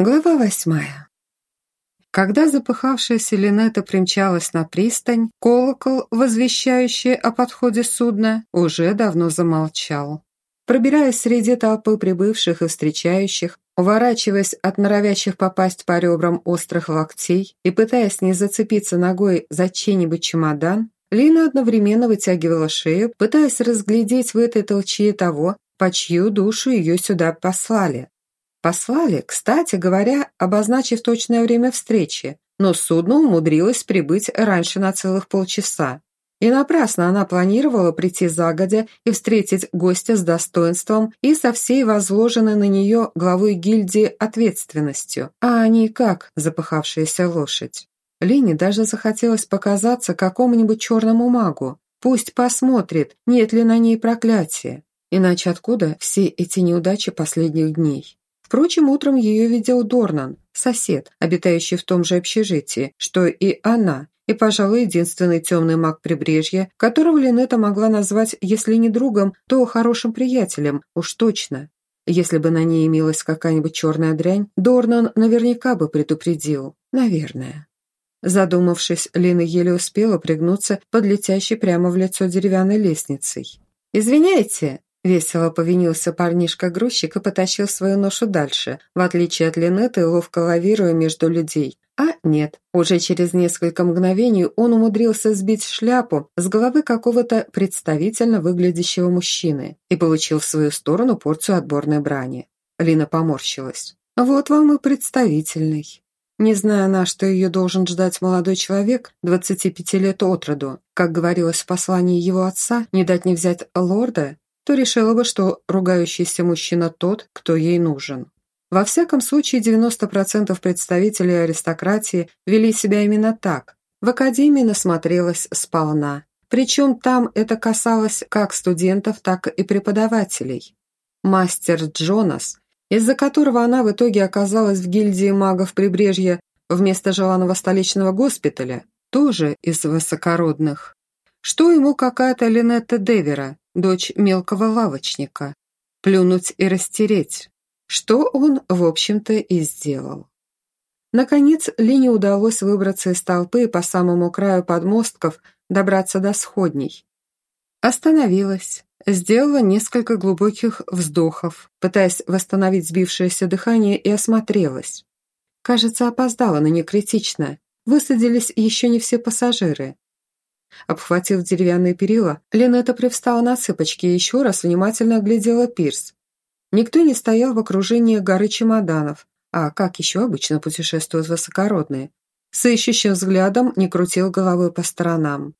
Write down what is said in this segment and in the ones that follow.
Глава восьмая. Когда запыхавшаяся Линета примчалась на пристань, колокол, возвещающий о подходе судна, уже давно замолчал. Пробираясь среди толпы прибывших и встречающих, уворачиваясь от норовящих попасть по ребрам острых локтей и пытаясь не зацепиться ногой за чей-нибудь чемодан, Лина одновременно вытягивала шею, пытаясь разглядеть в этой толчье того, по чью душу ее сюда послали. Послали, кстати говоря, обозначив точное время встречи, но судно умудрилось прибыть раньше на целых полчаса. И напрасно она планировала прийти загодя и встретить гостя с достоинством и со всей возложенной на нее главой гильдии ответственностью, а не как запыхавшаяся лошадь. Лине даже захотелось показаться какому-нибудь черному магу. Пусть посмотрит, нет ли на ней проклятия. Иначе откуда все эти неудачи последних дней? Впрочем, утром ее видел Дорнан, сосед, обитающий в том же общежитии, что и она, и, пожалуй, единственный темный маг прибрежья, которого Линета могла назвать, если не другом, то хорошим приятелем, уж точно. Если бы на ней имелась какая-нибудь черная дрянь, Дорнан наверняка бы предупредил. Наверное. Задумавшись, Лина еле успела пригнуться под летящей прямо в лицо деревянной лестницей. «Извиняйте!» Весело повинился парнишка-грузчик и потащил свою ношу дальше, в отличие от Линеты, ловко лавируя между людей. А нет, уже через несколько мгновений он умудрился сбить шляпу с головы какого-то представительно выглядящего мужчины и получил в свою сторону порцию отборной брани. Лина поморщилась. «Вот вам и представительный». Не зная она, что ее должен ждать молодой человек, 25 лет от роду, как говорилось в послании его отца, не дать не взять лорда, то решила бы, что ругающийся мужчина тот, кто ей нужен. Во всяком случае, 90% представителей аристократии вели себя именно так. В академии насмотрелась сполна. Причем там это касалось как студентов, так и преподавателей. Мастер Джонас, из-за которого она в итоге оказалась в гильдии магов прибрежья вместо желанного столичного госпиталя, тоже из высокородных. Что ему какая-то Линетта Девера, дочь мелкого лавочника. Плюнуть и растереть. Что он, в общем-то, и сделал. Наконец, Лине удалось выбраться из толпы и по самому краю подмостков добраться до сходней. Остановилась, сделала несколько глубоких вздохов, пытаясь восстановить сбившееся дыхание и осмотрелась. Кажется, опоздала, но не критично. Высадились еще не все пассажиры. Обхватив деревянные перила, Ленета привстала на цыпочки и еще раз внимательно оглядела пирс. Никто не стоял в окружении горы чемоданов, а как еще обычно путешествуют высокородные. С ищущим взглядом не крутил головой по сторонам.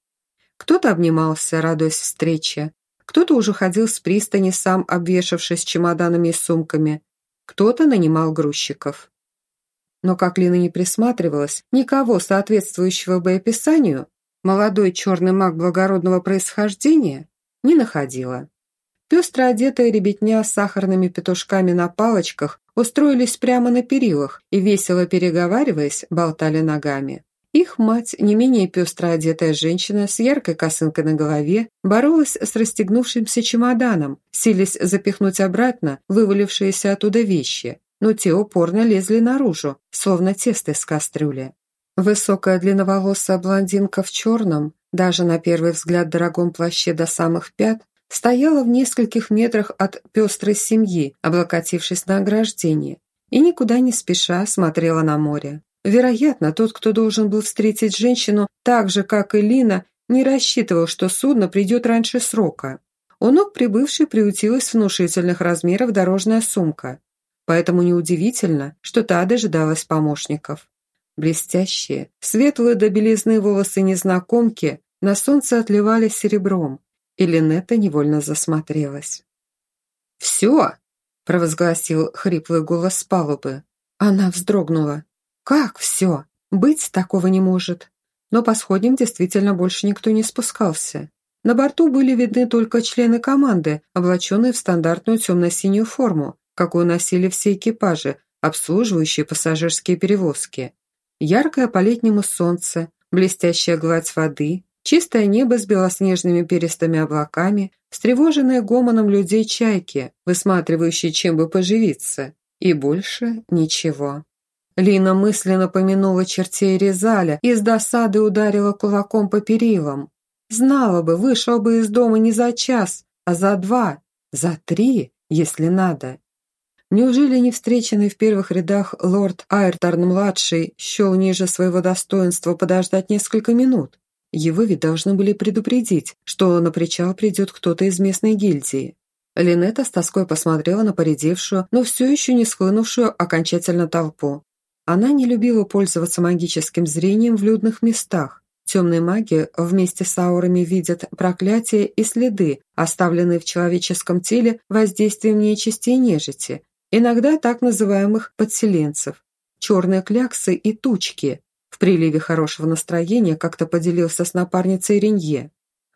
Кто-то обнимался, радуясь встрече, кто-то уже ходил с пристани, сам обвешавшись чемоданами и сумками, кто-то нанимал грузчиков. Но как Лина не присматривалась, никого соответствующего боеписанию молодой черный маг благородного происхождения не находила. Пестро одетая ребятня с сахарными петушками на палочках устроились прямо на перилах и, весело переговариваясь, болтали ногами. Их мать, не менее пестро одетая женщина с яркой косынкой на голове, боролась с расстегнувшимся чемоданом, силясь запихнуть обратно вывалившиеся оттуда вещи, но те упорно лезли наружу, словно тесто из кастрюли. Высокая длинноволосая блондинка в черном, даже на первый взгляд дорогом плаще до самых пят, стояла в нескольких метрах от пестрой семьи, облокотившись на ограждение, и никуда не спеша смотрела на море. Вероятно, тот, кто должен был встретить женщину так же, как и Лина, не рассчитывал, что судно придет раньше срока. У ног прибывшей приутилась внушительных размеров дорожная сумка, поэтому неудивительно, что та дожидалась помощников. Блестящие, светлые до белизны волосы незнакомки на солнце отливали серебром, и Линетта невольно засмотрелась. «Все!» – провозгласил хриплый голос палубы. Она вздрогнула. «Как все? Быть такого не может!» Но по сходням действительно больше никто не спускался. На борту были видны только члены команды, облаченные в стандартную темно-синюю форму, какую носили все экипажи, обслуживающие пассажирские перевозки. Яркое по-летнему солнце, блестящая гладь воды, чистое небо с белоснежными перистыми облаками, встревоженные гомоном людей чайки, высматривающие чем бы поживиться, И больше ничего. Лина мысленно помянула чертей Резаля и с досады ударила кулаком по перилам. Знала бы, вышел бы из дома не за час, а за два, за три, если надо. Неужели не встреченный в первых рядах лорд Айрторн-младший счел ниже своего достоинства подождать несколько минут? Его ведь должны были предупредить, что на причал придет кто-то из местной гильдии. Линетта с тоской посмотрела на поредевшую, но все еще не схлынувшую окончательно толпу. Она не любила пользоваться магическим зрением в людных местах. Темные маги вместе с аурами видят проклятия и следы, оставленные в человеческом теле воздействием нечисти и нежити, иногда так называемых подселенцев, черные кляксы и тучки. В приливе хорошего настроения как-то поделился с напарницей Ренье.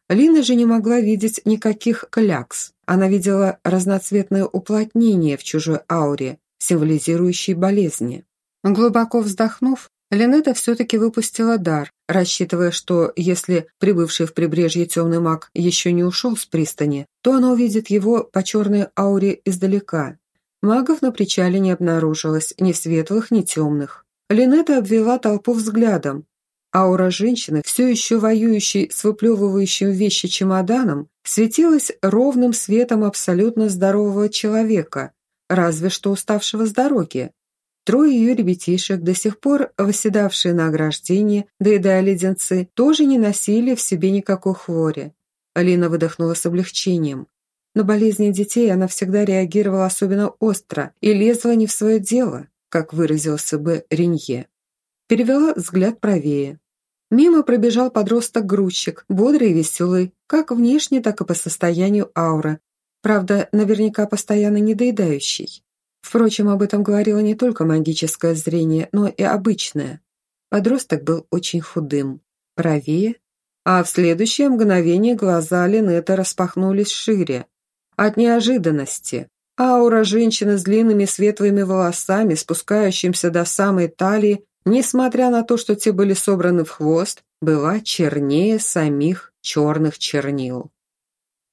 Лина же не могла видеть никаких клякс. Она видела разноцветное уплотнение в чужой ауре, символизирующей болезни. Глубоко вздохнув, Линета все-таки выпустила дар, рассчитывая, что если прибывший в прибрежье темный маг еще не ушел с пристани, то она увидит его по черной ауре издалека. Магов на причале не обнаружилось, ни светлых, ни темных. Линета обвела толпу взглядом. Аура женщины, все еще воюющей с выплевывающим вещи чемоданом, светилась ровным светом абсолютно здорового человека, разве что уставшего с дороги. Трое ее ребятишек, до сих пор восседавшие на ограждении, доедая леденцы, тоже не носили в себе никакой хвори. Алина выдохнула с облегчением. На болезни детей она всегда реагировала особенно остро и лезла не в свое дело, как выразился бы Ренье. Перевела взгляд правее. Мимо пробежал подросток-грузчик, бодрый и веселый, как внешне, так и по состоянию ауры. Правда, наверняка постоянно недоедающий. Впрочем, об этом говорило не только магическое зрение, но и обычное. Подросток был очень худым, правее, а в следующее мгновение глаза Линета распахнулись шире. От неожиданности. Аура женщины с длинными светлыми волосами, спускающимся до самой талии, несмотря на то, что те были собраны в хвост, была чернее самих черных чернил.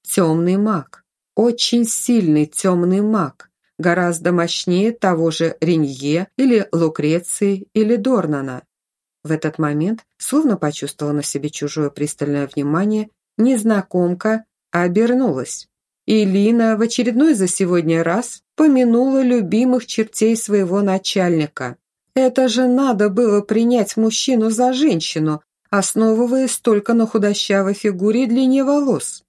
Темный маг. Очень сильный темный маг. Гораздо мощнее того же Ренье или Лукреции или Дорнана. В этот момент, словно почувствовала на себе чужое пристальное внимание, незнакомка обернулась. И Лина в очередной за сегодня раз помянула любимых чертей своего начальника. Это же надо было принять мужчину за женщину, основываясь только на худощавой фигуре и длине волос.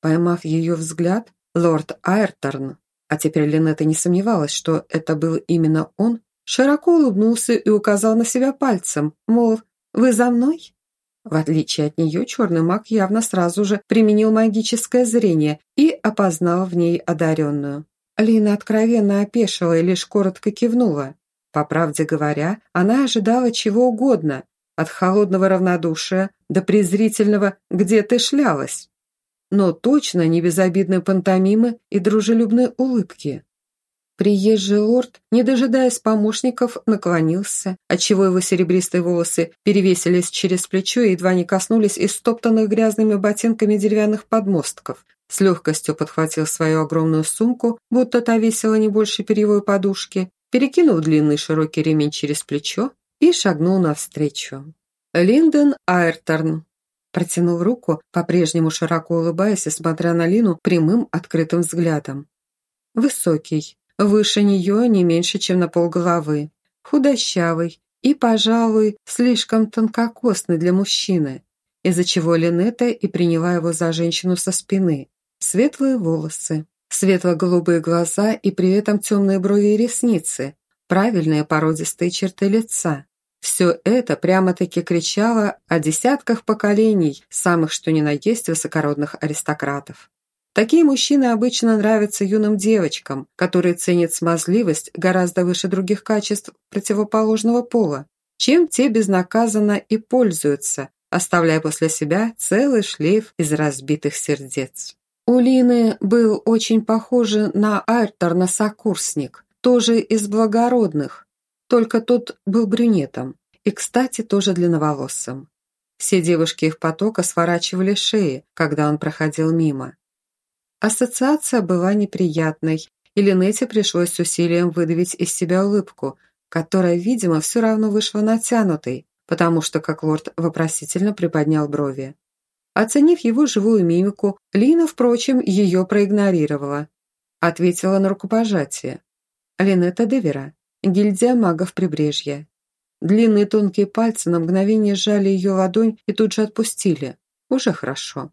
Поймав ее взгляд, лорд Айрторн, а теперь Линетта не сомневалась, что это был именно он, широко улыбнулся и указал на себя пальцем, мол, «Вы за мной?» В отличие от нее, черный маг явно сразу же применил магическое зрение и опознал в ней одаренную. Лина откровенно опешила и лишь коротко кивнула. По правде говоря, она ожидала чего угодно, от холодного равнодушия до презрительного «где ты шлялась?», но точно не безобидной пантомимы и дружелюбной улыбки. Приезжий лорд, не дожидаясь помощников, наклонился, отчего его серебристые волосы перевесились через плечо и едва не коснулись истоптанных грязными ботинками деревянных подмостков. С легкостью подхватил свою огромную сумку, будто та весила не больше перьевой подушки, перекинул длинный широкий ремень через плечо и шагнул навстречу. Линдон Айрторн протянул руку, по-прежнему широко улыбаясь и смотря на Лину прямым открытым взглядом. Высокий, Выше нее не меньше, чем на полголовы. Худощавый и, пожалуй, слишком тонкокосный для мужчины, из-за чего Линетта и приняла его за женщину со спины. Светлые волосы, светло-голубые глаза и при этом темные брови и ресницы, правильные породистые черты лица. Все это прямо-таки кричало о десятках поколений самых что ни на есть высокородных аристократов. Такие мужчины обычно нравятся юным девочкам, которые ценят смазливость гораздо выше других качеств противоположного пола, чем те безнаказанно и пользуются, оставляя после себя целый шлейф из разбитых сердец. У Лины был очень похожий на Айрторна сокурсник, тоже из благородных, только тот был брюнетом и, кстати, тоже длинноволосым. Все девушки их потока сворачивали шеи, когда он проходил мимо. Ассоциация была неприятной, и Линете пришлось с усилием выдавить из себя улыбку, которая, видимо, все равно вышла натянутой, потому что, как лорд вопросительно приподнял брови. Оценив его живую мимику, Лина, впрочем, ее проигнорировала. Ответила на рукопожатие. Линета Девера, гильдия магов прибрежья. Длинные тонкие пальцы на мгновение сжали ее ладонь и тут же отпустили. Уже хорошо.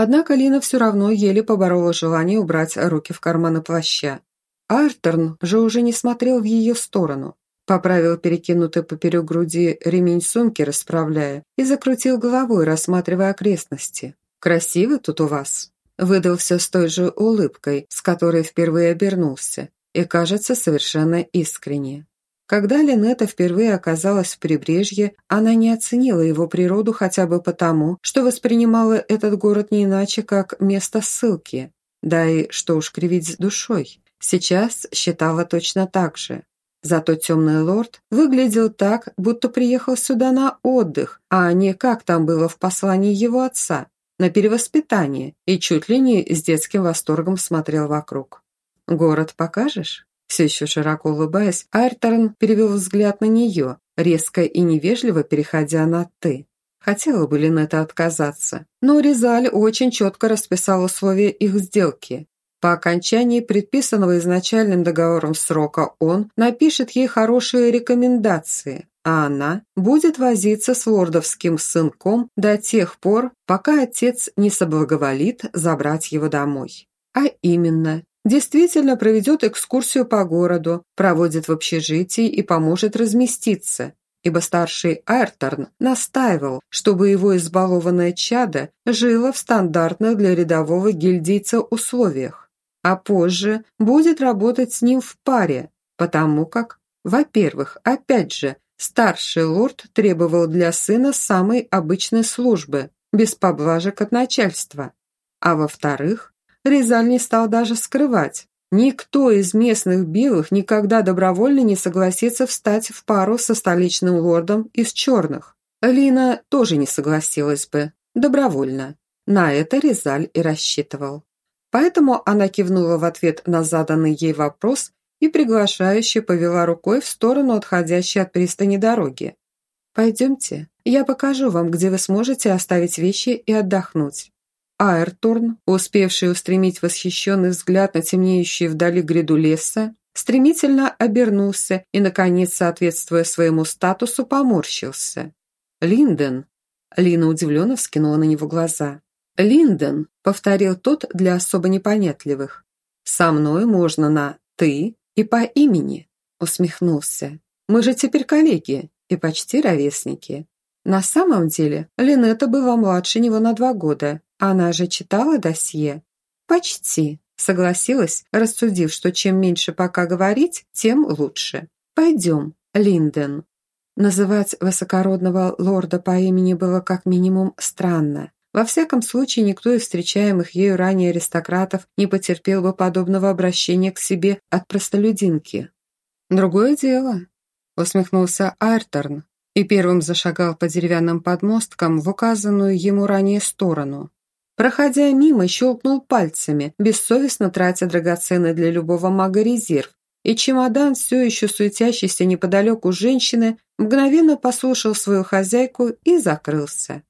Однако Лина все равно еле поборола желание убрать руки в карманы плаща. Артерн же уже не смотрел в ее сторону. Поправил перекинутый поперек груди ремень сумки, расправляя, и закрутил головой, рассматривая окрестности. «Красиво тут у вас?» Выдал все с той же улыбкой, с которой впервые обернулся, и, кажется, совершенно искренне. Когда Линета впервые оказалась в прибрежье, она не оценила его природу хотя бы потому, что воспринимала этот город не иначе, как место ссылки. Да и что уж кривить с душой. Сейчас считала точно так же. Зато темный лорд выглядел так, будто приехал сюда на отдых, а не как там было в послании его отца, на перевоспитание, и чуть ли не с детским восторгом смотрел вокруг. «Город покажешь?» Все еще широко улыбаясь, Айрторн перевел взгляд на нее, резко и невежливо переходя на «ты». Хотела бы Линетта отказаться, но Резаль очень четко расписал условия их сделки. По окончании предписанного изначальным договором срока он напишет ей хорошие рекомендации, а она будет возиться с лордовским сынком до тех пор, пока отец не соблаговолит забрать его домой. А именно, действительно проведет экскурсию по городу, проводит в общежитии и поможет разместиться, ибо старший Айрторн настаивал, чтобы его избалованное чадо жило в стандартных для рядового гильдийца условиях а позже будет работать с ним в паре, потому как, во-первых, опять же, старший лорд требовал для сына самой обычной службы, без поблажек от начальства, а во-вторых, Резаль не стал даже скрывать, Никто из местных белых никогда добровольно не согласится встать в пару со столичным лордом из черных. Лина тоже не согласилась бы, добровольно. На это Резаль и рассчитывал. Поэтому она кивнула в ответ на заданный ей вопрос и приглашающе повела рукой в сторону отходящей от пристани дороги. «Пойдемте, я покажу вам, где вы сможете оставить вещи и отдохнуть». Аэртурн, успевший устремить восхищенный взгляд на темнеющую вдали гряду леса, стремительно обернулся и, наконец, соответствуя своему статусу, поморщился. «Линден!» Лина удивленно вскинула на него глаза. «Линдон», — повторил тот для особо непонятливых. «Со мной можно на «ты» и по имени», — усмехнулся. «Мы же теперь коллеги и почти ровесники. На самом деле Линетта была младше него на два года. Она же читала досье?» «Почти», — согласилась, рассудив, что чем меньше пока говорить, тем лучше. «Пойдем, Линден». Называть высокородного лорда по имени было как минимум странно. Во всяком случае, никто из встречаемых ею ранее аристократов не потерпел бы подобного обращения к себе от простолюдинки. «Другое дело», — усмехнулся Артерн и первым зашагал по деревянным подмосткам в указанную ему ранее сторону. Проходя мимо, щелкнул пальцами, бессовестно тратя драгоценный для любого мага резерв, и чемодан, все еще суетящийся неподалеку женщины, мгновенно послушал свою хозяйку и закрылся.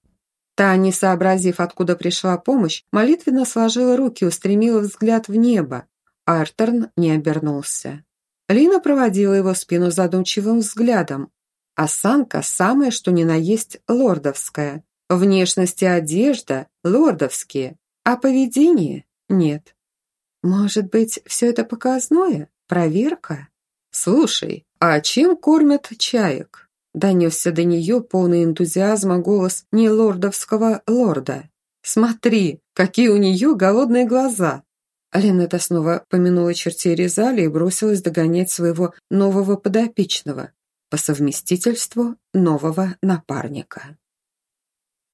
Та, не сообразив, откуда пришла помощь, молитвенно сложила руки, устремила взгляд в небо. Артерн не обернулся. Лина проводила его спину задумчивым взглядом. Осанка самая, что ни на есть, лордовская. Внешность и одежда – лордовские, а поведение – нет. Может быть, все это показное? Проверка? Слушай, а чем кормят чаек? Донесся до нее полный энтузиазма голос не лордовского лорда. «Смотри, какие у нее голодные глаза!» Ленета снова помянула чертей Резали и бросилась догонять своего нового подопечного, по совместительству нового напарника.